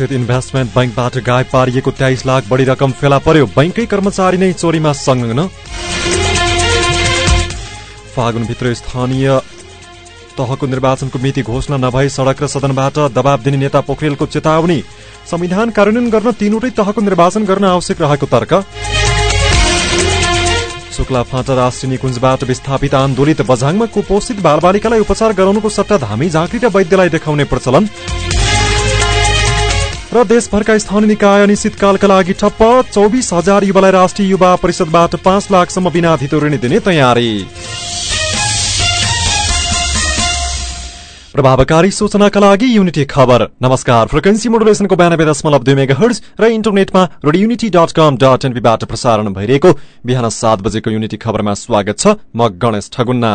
स्थित इन्भेस्टमेन्ट ब्याङ्कबाट गायब पारिएको तेइस लाख बढी रकम फेला पर्यो। बैंकै कर्मचारी नै चोरीमा संलग्न। फागुनभित्र स्थानीय तहको निर्वाचनको मिति घोषणा नभई सड़क र सदनबाट दबाव दिने नेता पोखरेलको चेतावनी। संविधान कार्यान्वयन गर्न तीनवटै तहको निर्वाचन गर्न आवश्यक रहेको तर्क। शुक्ला फाँटा राष्ट्रिय निकुञ्जबाट विस्थापित आन्दोलित बझाङमा कुपोषित बालबालिकालाई उपचार गराउनुको सट्टा धामी झाँक्री र वैद्यलाई देखाउने प्रचलन। र देशभरका स्थानीय निकाय अनिश्चितकालका लागि ठप्प चौबिस हजार युवालाई राष्ट्रिय युवा परिषदबाट पाँच लाखसम्म बिना ऋण दिने तयारी। प्रभावकारी सूचनाका लागि युनिटी खबर। नमस्कार फ्रिक्वेन्सी मोडुलेसनको बयानब्बे दशमलव दुई मेगा हर्ज र इन्टरनेटमा radio Unity dot com dot एनपीबाट प्रसारण भइरहेको। बिहान सात बजेको युनिटी खबरमा स्वागत छ म गणेश ठगुन्ना।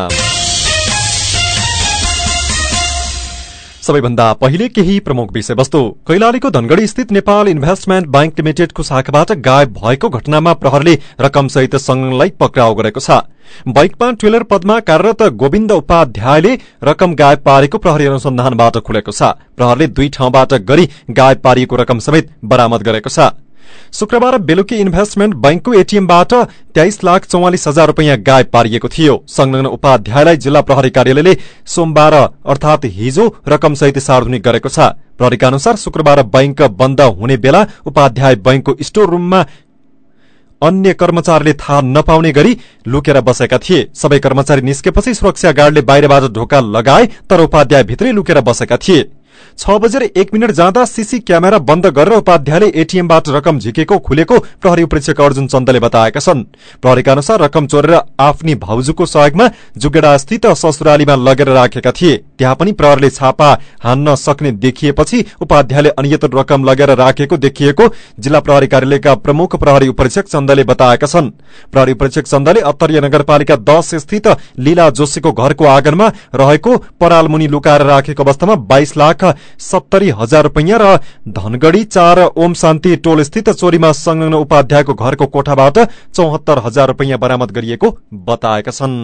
सबैभन्दा पहिले केही प्रमुख विषयवस्तु। कैलालीको धनगढ़ी स्थित नेपाल इन्भेस्टमेन्ट ब्याङ्क लिमिटेडको शाखाबाट गायब भएको घटनामा प्रहरले रकमसहित संलग्नलाई पक्राउ गरेको छ। बैकमा ट्रेलर पदमा कार्यरत गोविन्द उपाध्यायले रकम गायब पारेको प्रहरी अनुसन्धानबाट खुलेको छ। प्रहरले दुई ठाउँबाट गरी गायब पारिएको रकम समेत बरामद गरेको छ। शुक्रबार बेलुकी इन्भेस्टमेन्ट बैंकको एटीएमबाट तेइस लाख चौवालिस हजार रूपियाँ गायब पारिएको थियो। संलग्न उपाध्यायलाई जिल्ला प्रहरी कार्यालयले सोमबार अर्थात हिजो रकमसहित सार्वजनिक गरेको छ। प्रहरीका अनुसार शुक्रबार बैंक बन्द हुने बेला उपाध्याय बैंकको स्टोर रूममा अन्य कर्मचारीले थाहा नपाउने गरी लुकेर बसेका थिए। सबै कर्मचारी निस्केपछि सुरक्षा गार्डले बाहिरबाट ढोका लगाए तर उपाध्याय भित्रै लुकेर बसेका थिए। छ बजेर एक मिनट जाँदा सीसी क्यामेरा बन्द गरेर उपाध्यायले एटीएमबाट रकम झिकेको खुलेको प्रहरी उपरीक्षक अर्जुन चन्दले बताएका छन्। प्रहरीका अनुसार रकम चोरेर आफ्नी भाउजूको सहयोगमा जुगेडा स्थित ससुरालीमा लगेर राखेका थिए। त्यहाँ पनि प्रहरले छापा हान्न सक्ने देखिएपछि उपाध्यायले अनियत रकम लगेर राखेको देखिएको जिल्ला प्रहरी कार्यालयका प्रमुख प्रहरी उपरीक्षक चन्दले बताएका छन्। प्रहरी उपरीक्षक चन्दले अत्तरीय नगरपालिका दश स्थित लीला जोशीको घरको आँगनमा रहेको परालमुनि लुकाएर राखेको अवस्थामा बाइस लाख सत्तरी हजार रूपियाँ र धनगढ़ी चार ओम शान्ति टोल स्थित चोरीमा संलग्न उपाध्यायको घरको कोठाबाट चौहत्तर हजार रूपियाँ बरामद गरिएको बताएका छन्।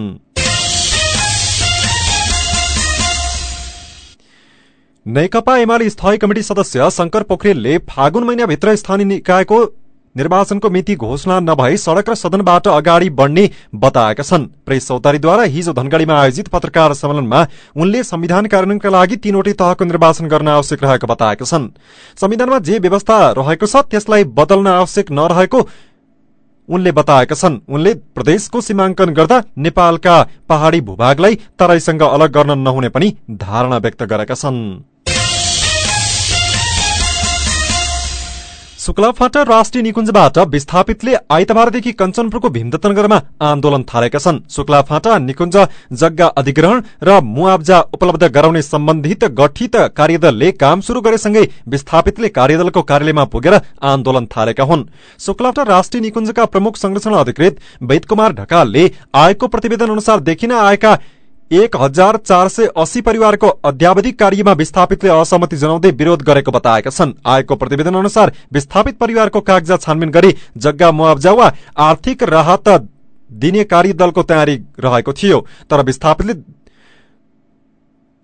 नेकपा एमाले स्थायी कमिटी सदस्य शंकर पोखरेलले फागुन महिनाभित्र स्थानीय निकायको निर्वाचनको मिति घोषणा नभई सड़क र सदनबाट अगाडि बढ़ने बताएका छन्। प्रेस चौतारीद्वारा हिजो धनगढ़ीमा आयोजित पत्रकार सम्मेलनमा उनले संविधान कार्यान्वयनका लागि तीनवटै तहको निर्वाचन गर्न आवश्यक रहेको बताएका छन्। संविधानमा जे व्यवस्था रहेको छ त्यसलाई बदल्न आवश्यक नरहेको उनले बताएका छन् उनले प्रदेशको सीमाङ्कन गर्दा नेपालका पहाड़ी भूभागलाई तराईसँग अलग गर्न नहुने पनि धारणा व्यक्त गरेका छन्। शुक्लाफाटा राष्ट्रिय निकुञ्जबाट विस्थापितले आइतबारदेखि कञ्चनपुरको भीमदत्तनगरमा आन्दोलन थालेका छन्। शुक्लाफाटा निकुञ्ज जग्गा अधिग्रहण र मुआवजा उपलब्ध गराउने सम्बन्धित गठित कार्यदलले काम शुरू गरेसँगै विस्थापितले कार्यदलको कार्यालयमा पुगेर आन्दोलन थालेका हुन्। शुक्लाफाटा राष्ट्रिय निकुञ्जका प्रमुख संरक्षण अधिकृत वैदकुमार ढकालले आएको प्रतिवेदन अनुसार देखिन आएका एक हजार चार सय अस्सी परिवारको अध्यावधिक कार्यमा विस्थापितले असहमति जनाउँदै विरोध गरेको बताएका छन्। आएको प्रतिवेदन अनुसार विस्थापित परिवारको कागजात छानबिन गरी जग्गा मुआवजा वा आर्थिक राहत दिने कार्यदलको तयारी रहेको थियो तर विस्थापितले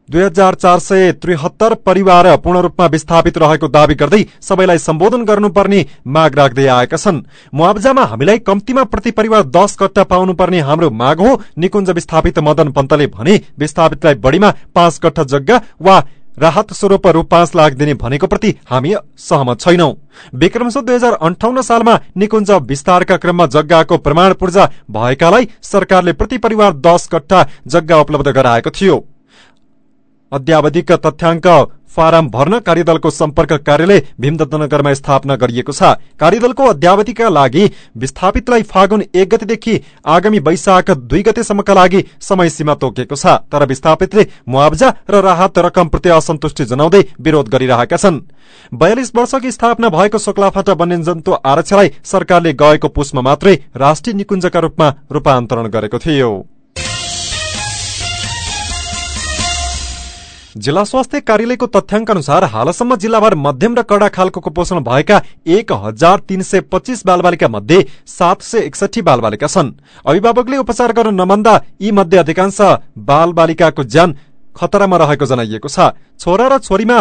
दुई हजार चार सय त्रिहत्तर परिवार पूर्ण रूपमा विस्थापित रहेको दावी गर्दै सबैलाई सम्बोधन गर्नुपर्ने माग राख्दै आएका छन्। मुआवजामा हामीलाई कम्तीमा प्रति परिवार दश कट्टा पाउनुपर्ने हाम्रो माग हो। निकुञ्ज विस्थापित मदन पन्तले भने विस्थापितलाई बढ़ीमा पाँच कट्टा जग्गा वा राहत स्वरूप रु पाँच लाख दिने भनेको प्रति हामी सहमत छैनौं। विक्रमश दुई हजार अन्ठाउन्न सालमा निकुञ्ज विस्तारका क्रममा जग्गाको प्रमाण पूर्जा भएकालाई सरकारले प्रति परिवार दश कट्टा जग्गा उपलब्ध गराएको थियो। अध्यावधिक तथ्याङ्क फारम भर्न कार्यदलको सम्पर्क कार्यालय भीमदत्तनगरमा स्थापना गरिएको छ। कार्यदलको अध्यावधिका लागि विस्थापितलाई फागुन एक गतेदेखि आगामी वैशाख दुई गतेसम्मका लागि समय सीमा तोकिएको छ। तर विस्थापितले मुआवजा र राहत रकमप्रति असन्तुष्टि जनाउँदै विरोध गरिरहेका छन्। बयालिस वर्षकी स्थापना भएको सोक्लाफाटा वन्यजन्तु आरक्षलाई सरकारले गएको पुसमा मात्रै राष्ट्रिय निकुञ्जका रूपमा रूपान्तरण गरेको थियो। जिल्ला स्वास्थ्य कार्यालयको तथ्याङ्क अनुसार हालसम्म जिल्लाभर मध्यम र कडा खालको कुपोषण भएका एक हजार तीन सय पच्चीस बालबालिका मध्ये सात सय एकसठी बालबालिका छन्। अभिभावकले उपचार गर्न नमान्दा यी मध्ये अधिकांश बालबालिकाको ज्यान खतरामा रहेको जनाइएको छ। छोरा र छोरीमा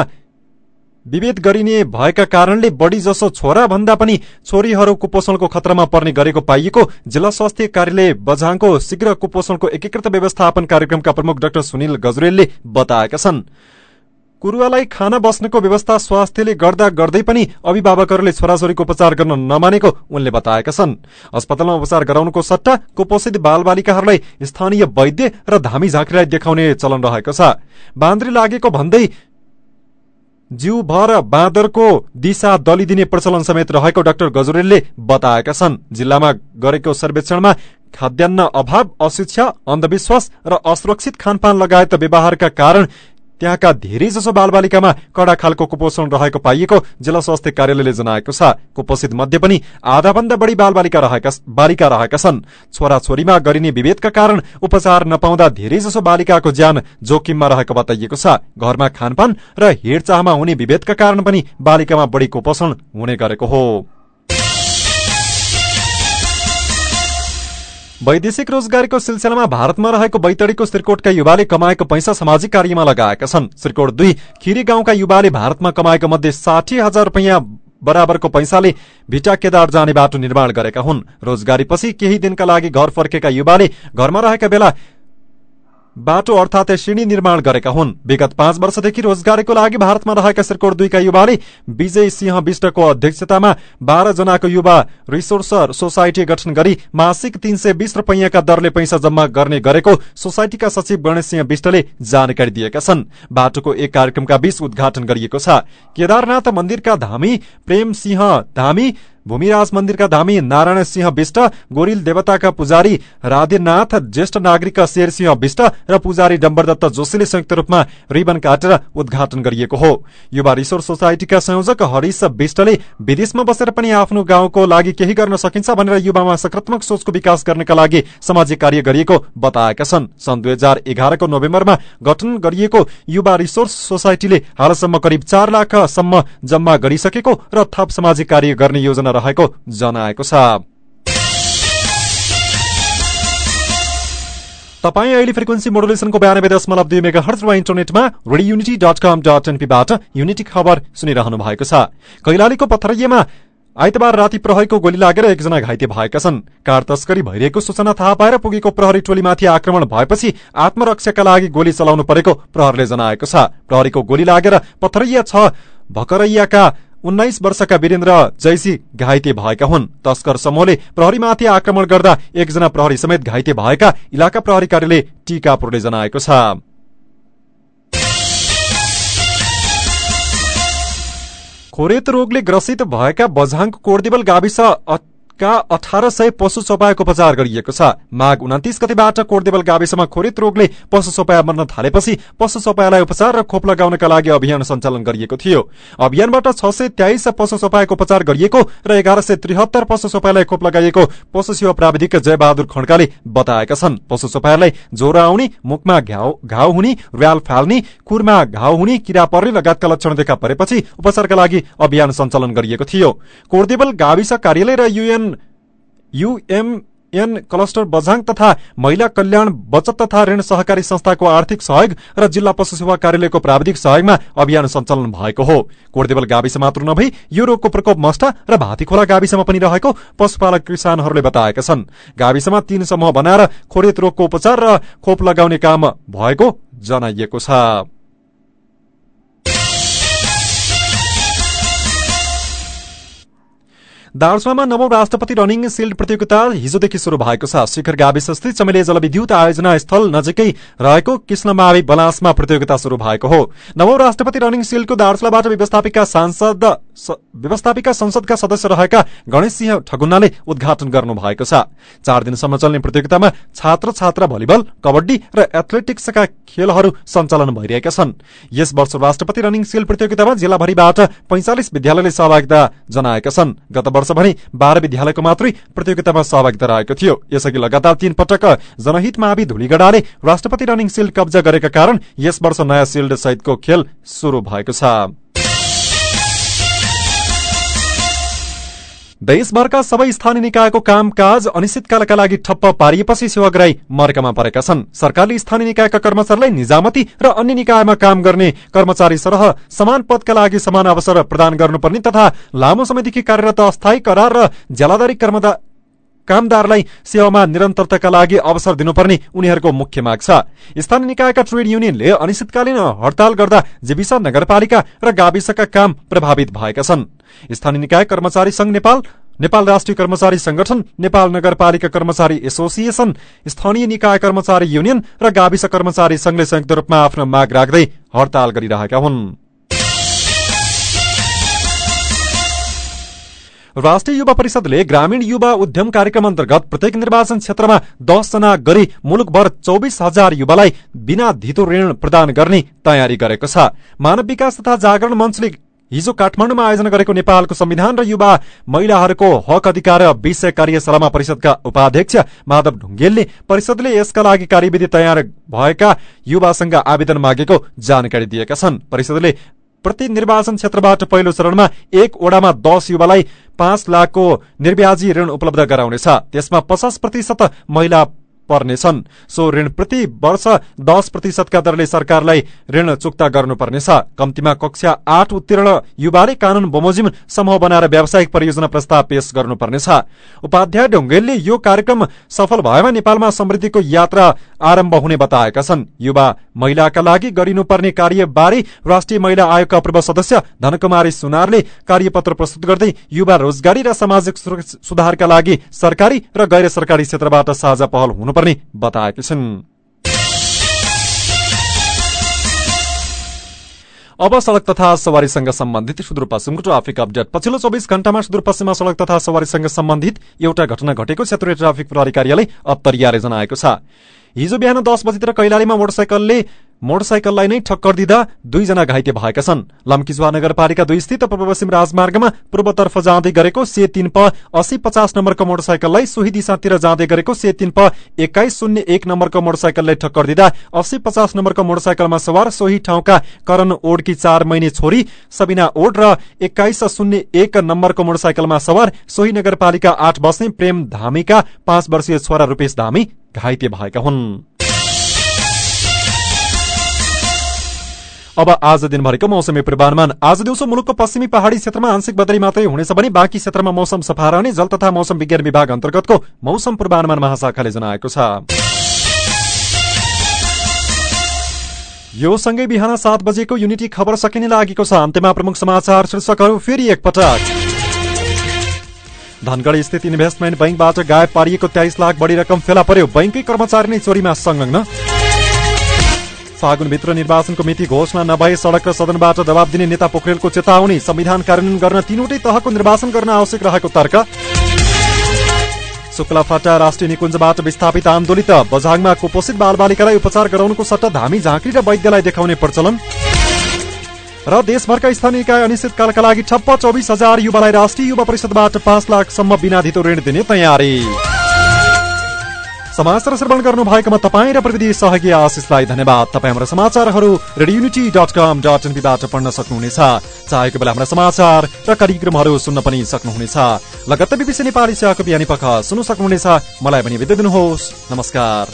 विभेद गरिने भएका कारणले बढ़ी जसो छोरा भन्दा पनि छोरीहरू कुपोषणको खतरामा पर्ने गरेको पाइएको जिल्ला स्वास्थ्य कार्यालय बझाङको शीघ्र कुपोषणको एकीकृत व्यवस्थापन कार्यक्रमका प्रमुख डाक्टर सुनिल गजरेलले बताएका छन्। कुरुवालाई खाना बस्नेको व्यवस्था स्वास्थ्यले गर्दा गर्दै पनि अभिभावकहरूले छोराछोरीको उपचार गर्न नमानेको उनले बताएका छन्। अस्पतालमा उपचार गराउनुको सट्टा कुपोषित बालबालिकाहरूलाई स्थानीय वैद्य र धामी झाँक्रीलाई देखाउने चलन रहेको छ। बान्द्री लागेको भन्दै जिउभर बाँदरको दिशा दलिदिने प्रचलन समेत रहेको डाक्टर गजुरेलले बताएका छन्। जिल्लामा गरेको सर्वेक्षणमा खाद्यान्न अभाव अशिक्षा अन्धविश्वास र असुरक्षित खानपान लगायत व्यवहारका कारण त्यहाँका धेरै जसो बालबालिकामा कडा खालको कुपोषण रहेको पाइएको जिल्ला स्वास्थ्य कार्यालयले जनाएको छ। कुपोषित मध्ये पनि आधाभन्दा बढी बालबालिका रहेका बालिका रहेका छन्। छोराछोरीमा गरिने विभेदका कारण उपचार नपाउँदा धेरै जसो बालिकाको ज्यान जोखिममा रहेको बताइएको छ। घरमा खानपान र हेरचाहमा हुने विभेदका कारण पनि बालिकामा बढी कुपोषण हुने गरेको हो। वैदेशिक रोजगारीको सिलसिलामा भारतमा रहेको बैतडीको श्रीकोटका युवाले कमाएको पैसा सामाजिक कार्यमा लगाएका छन्। श्रीकोट दुई खिरी गाउँका युवाले भारतमा कमाएको मध्ये साठी हजार रुपियाँ बराबरको पैसाले भिटा केदार जाने बाटो निर्माण गरेका हुन्। रोजगारीपछि केही दिनका लागि घर फर्केका युवाले घरमा रहेका बेला बाटो अर्थात सिँढी निर्माण गरेका हुन्। विगत पाँच वर्षदेखि रोजगारीको लागि भारतमा रहेका श्रीकोट दुईका युवाले विजय सिंह विष्टको अध्यक्षतामा बाह्र जनाको युवा रिसोर्स सोसाइटी गठन गरी मासिक तीन सय बीस रुपियाँका दरले पैसा जम्मा गर्ने गरेको सोसाइटीका सचिव गणेश सिंह विष्टले जानकारी दिएका छन्। बाटोको एक कार्यक्रमका बीच उद्घाटन गरिएको छ। केदारनाथ मन्दिरका धामी प्रेम सिंह धामी भूमिराज मन्दिरका धामी नारायण सिंह विष्ट गोरिल देवताका पुजारी राधेनाथ ज्येष्ठ नागरिक शेर सिंह विष्ट र पुजारी डम्बरदत्त जोशीले संयुक्त रूपमा रिबन काटेर उद्घाटन गरिएको हो। युवा रिसोर्स सोसाइटीका संयोजक हरिश विष्टले विदेशमा बसेर पनि आफ्नो गाउँको लागि केही गर्न सकिन्छ भनेर युवामा सकारात्मक सोचको विकास गर्नका लागि सामाजिक कार्य गरिएको बताएका छन्। सन् दुई हजार एघारको नोभेम्बरमा गठन गरिएको युवा रिसोर्स सोसाइटीले हालसम्म करिब चार लाखसम्म जम्मा गरिसकेको र थप सामाजिक कार्य गर्ने योजना रहेको जनाएको छ। तपाईँ अहिले फ्रिक्वेन्सी मोडुलेसनको बयानब्बे दशमलव दुई मेगा हर्च वा इन्टरनेटमा radio Unity dot com dot एनपीबाट unity खबर सुनिरहनु भएको छ। कैलालीको पथरैयामा आइतबार राति प्रहरीको गोली लागेर एकजना घाइते भएका छन्। कार तस्करी भइरहेको सूचना थाहा पाएर पुगेको प्रहरी टोलीमाथि आक्रमण भएपछि आत्मरक्षाका लागि गोली चलाउनु परेको प्रहरले जनाएको छ। प्रहरीको गोली लागेर पथरैया छ भकरैयाका उन्नाइस वर्षका वीरेन्द्र जैसी घाइते भएका हुन्। तस्कर समूहले प्रहरीमाथि आक्रमण गर्दा एकजना प्रहरी समेत घाइते भएका इलाका प्रहरी कार्यालय टीकापुरले जनाएको छ। खोरेत रोगले ग्रसित भएका बझाङको कोर्देबल गाविस का अठार सय पशु चौपायाको उपचार गरिएको छ। माघ उन्तिस गतिबाट कोर्देबल गाविसमा खोरित रोगले पशु चौपाया मर्न थालेपछि पशु चौपायालाई उपचार र खोप लगाउनका लागि अभियान सञ्चालन गरिएको थियो। अभियानबाट छ सय तेइस पशु चौपायाको उपचार गरिएको र एघार सय त्रिहत्तर पशु चौपायालाई खोप लगाइएको पशु सेवा प्राविधिक जयबहादुर खड्काले बताएका छन्। पशु चौपायालाई ज्वरो आउने मुखमा घाउ हुने र्याल फाल्ने खुरमा घाउ हुने किरा पर्ने लगायतका लक्षण देखा परेपछि उपचारका लागि अभियान सञ्चालन गरिएको थियो। कोर्देबल गाविस कार्यालय र युएन युएमएन क्लस्टर बझाङ तथा महिला कल्याण बचत तथा ऋण सहकारी संस्थाको आर्थिक सहयोग र जिल्ला पशु सेवा कार्यालयको प्राविधिक सहयोगमा अभियान सञ्चालन भएको हो। कोर्देबल गाविस मात्र नभई यो रोगको प्रकोप मष्टा र भातीखोला गाविसमा पनि रहेको पशुपालक किसानहरूले बताएका छन्। गाविसमा तीन समूह बनाएर खोरेत रोगको उपचार र खोप लगाउने काम भएको जनाइएको छ। दार्चुलामा नवौं राष्ट्रपति रनिङ सिल्ड प्रतियोगिता हिजोदेखि शुरू भएको छ। शिखर गाविस स्थित चमेले जलविद्युत आयोजना स्थल नजिकै रहेको कृष्णमावि बलासमा प्रतियोगिता शुरू भएको हो। नवौं राष्ट्रपति रनिङ सिल्डको दार्चुलाबाट व्यवस्थापिका सांसद व्यवस्थापिका संसदका सदस्य रहेका गणेश सिंह ठगुन्नाले उद्घाटन गर्नु भएको छ। चार दिनसम्म चल्ने प्रतियोगितामा छात्र छात्रा भलिबल कबड्डी र एथलेटिक्सका खेलहरू सञ्चालन भइरहेका छन्। यस वर्ष राष्ट्रपति रनिङ सिल प्रतियोगितामा जिल्लाभरिबाट पैंचालिस विद्यालयले सहभागिता जनाएका छन्। गत वर्ष भने बाह्र विद्यालयको मात्रै प्रतियोगितामा सहभागिता रहेको थियो। यसअघि लगातार तीन पटक जनहित मावि धुलीगडाले राष्ट्रपति रनिङ सिल्ड कब्जा गरेका कारण यस वर्ष नयाँ सिल्ड सहितको खेल शुरू भएको छ। देशभरका सबै स्थानीय निकायको कामकाज अनिश्चितकालका लागि ठप्प पारिएपछि सेवाग्राही मर्कामा परेका छन्। सरकारले स्थानीय निकायका कर्मचारीलाई निजामती र अन्य निकायमा काम गर्ने कर्मचारी सरह समान पदका लागि समान अवसर प्रदान गर्नुपर्ने तथा लामो समयदेखि कार्यरत अस्थायी करार र ज्यालादारी कामदारलाई सेवामा निरन्तरताका लागि अवसर दिनुपर्ने उनीहरूको मुख्य माग छ। स्थानीय निकायका ट्रेड युनियनले अनिश्चितकालीन हड़ताल गर्दा जीविसा नगरपालिका र गाविसका काम प्रभावित भएका छन्। स्थानीय निकाय कर्मचारी संघ नेपाल नेपाल राष्ट्रिय कर्मचारी संगठन नेपाल नगरपालिका कर्मचारी एसोसिएशन स्थानीय निकाय कर्मचारी युनियन र गाविस कर्मचारी संघले संयुक्त रूपमा आफ्नो माग राख्दै हड़ताल गरिरहेका हुन्। राष्ट्रिय युवा परिषदले ग्रामीण युवा उद्यम कार्यक्रम अन्तर्गत प्रत्येक निर्वाचन क्षेत्रमा दसजना गरी मुलुकभर चौबिस हजार युवालाई बिना धितो ऋण प्रदान गर्ने तयारी गरेको छ। मानव विकास तथा जागरण मञ्चले हिजो काठमाडौँमा आयोजना गरेको नेपालको संविधान र युवा महिलाहरूको हक अधिकार विषय कार्यशालामा परिषदका उपाध्यक्ष माधव ढुङ्गेलले परिषदले यसका लागि कार्यविधि तयार भएका युवासँग आवेदन मागेको जानकारी दिएका छन्। परिषदले प्रति निर्वाचन क्षेत्रबाट पहिलो चरणमा एक ओडामा दस युवालाई पाँच लाखको निर्व्याजी ऋण उपलब्ध गराउनेछ। त्यसमा पचास प्रतिशत महिला पर्नेछन्। सो ऋण प्रति वर्ष दस प्रतिशतका दरले सरकारलाई ऋण चुक्ता गर्नुपर्नेछ। कम्तीमा कक्षा आठ उत्तीर्ण युवाले कानून बमोजिम समूह बनाएर व्यावसायिक परियोजना प्रस्ताव पेश गर्नुपर्नेछ। उपाध्याय ढुङ्गेलले यो कार्यक्रम सफल भएमा नेपालमा समृद्धिको यात्रा आरम्भ हुने बताएका छन्। युवा महिलाका लागि गरिनुपर्ने कार्यबारे राष्ट्रिय महिला आयोगका पूर्व सदस्य धनकुमारी सुनारले कार्यपत्र प्रस्तुत गर्दै युवा रोजगारी र सामाजिक सुधारका लागि सरकारी र गैर सरकारी क्षेत्रबाट साझा पहल हुनु पर्ने बताएकी छिन्। अब सड़क तथा सवारीसँग सम्बन्धित सुदूरपश्चिमको ट्राफिक अपडेट। पछिल्लो चौबिस घण्टामा सुदूरपश्चिममा सड़क तथा सवारीसँग सम्बन्धित एउटा घटना घटेको क्षेत्रीय ट्राफिक प्रहरी कार्यालय अत्तरियाले जनाएको छ। हिजो बिहान दस बजीतिर कैलालीमा मोटरसाइकलले मोटरसाइकललाई नै ठक्कर दिँदा दुईजना घाइते भएका छन्। लम्किजुवा नगरपालिका दुई स्थित पूर्व पश्चिम राजमार्गमा पूर्वतर्फ जाँदै गरेको से तीन प अस्सी पचास नम्बरको मोटरसाइकललाई सोही दिशातिर जाँदै गरेको से तीन प एक्काइस शून्य एक नम्बरको मोटरसाइकलले ठक्कर दिँदा अस्सी पचास नम्बरको मोटरसाइकलमा सवार सोही ठाउँका करण ओडकी चार महिने छोरी सबिना ओड र एक्काइस शून्य एक नम्बरको मोटरसाइकलमा सवार सोही नगरपालिका आठ बस्ने प्रेम धामीका पाँच वर्षीय छोरा रूपेश धामी घाइते भएका हुन् अब आज दिनभरिको मौसमी पूर्वानुमान। आज दिउँसो मुलुकको पश्चिमी पहाड़ी क्षेत्रमा आंशिक बदली मात्रै हुनेछ भने बाँकी क्षेत्रमा मौसम सफा रहने जल तथा मौसम विज्ञान विभाग अन्तर्गतको मौसम पूर्वानुमान महाशाखाले जनाएको छ। यो सँगै बिहान सात बजेको युनिटी खबर सकिने लागेको छ। अन्त्यमा प्रमुख समाचार शीर्षकहरू फेरि एकपटक। धनगढ़ी स्थित इन्भेस्टमेन्ट बैंकबाट गायब पारिएको तेइस लाख बढी रकम फेला पर्यो। बैंकै कर्मचारी नै चोरीमा संलग्न। फागुनभित्र निर्वाचनको मिति घोषणा नभए सड़क र सदनबाट दबाव दिने नेता पोखरेलको चेतावनी। संविधान कार्यान्वयन गर्न तीनवटै तहको निर्वाचन गर्न आवश्यक रहेको तर्क। शुक्लाफाटा राष्ट्रिय निकुञ्जबाट विस्थापित आन्दोलित। बझाङमा कुपोषित बालबालिकालाई उपचार गराउनुको सट्टा धामी झाँक्री र वैद्यलाई देखाउने प्रचलन। र देशभरका स्थानीय निकाय अनिश्चितकालका लागि ठप्प चौबिस हजार युवालाई राष्ट्रिय युवा परिषदबाट पाँच लाखसम्म बिना धितो ऋण दिने तयारी। समाचार श्रवण गर्नु भएकोमा तपाईँ र प्रविधि सहयोगी आशिषलाई धन्यवाद। तपाईँ हाम्रो समाचारहरू रेडियोनिटी डट कम डट एनपीबाट पढ्न सक्नुहुनेछ। चाहेको बेला हाम्रा समाचार र कार्यक्रमहरू सुन्न पनि सक्नुहुनेछ। लगत्त बिबिसी नेपाली सेवाको बिहानी पख सुन्नु सक्नुहुनेछ। मलाई पनि बिदा दिनुहोस्। नमस्कार।